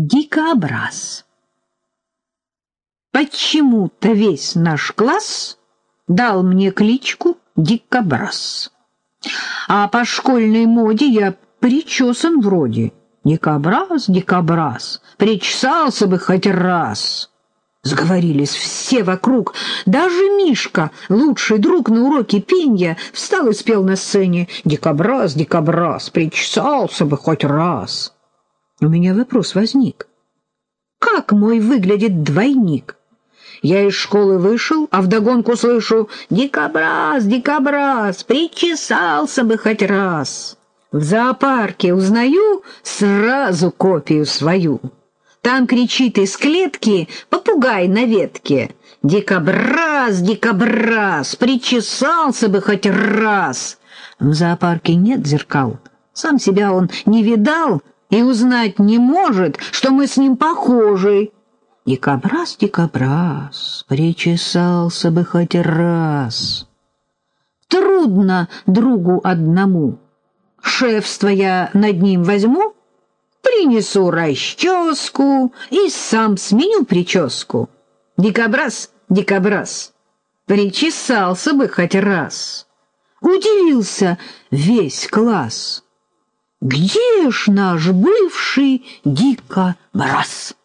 Дикобраз. Почему-то весь наш класс дал мне кличку Дикобраз. А по школьной моде я причесан вроде. Дикобраз, дикобраз, причесался бы хоть раз. Сговорились все вокруг. Даже Мишка, лучший друг на уроке пенья, встал и спел на сцене «Дикобраз, дикобраз, причесался бы хоть раз». У меня вопрос возник. Как мой выглядит двойник? Я из школы вышел, а вдогонку слышу «Дикобраз, дикобраз, причесался бы хоть раз». В зоопарке узнаю сразу копию свою. Там кричит из клетки попугай на ветке. «Дикобраз, дикобраз, причесался бы хоть раз». В зоопарке нет зеркал, сам себя он не видал, и узнать не может, что мы с ним похожи. Дикобраз, дикобраз, причесался бы хоть раз. Трудно другу одному. Шефство я над ним возьму, принесу расческу и сам сменю прическу. Дикобраз, дикобраз, причесался бы хоть раз. Удивился весь класс. Где ж наш бывший дикобраз?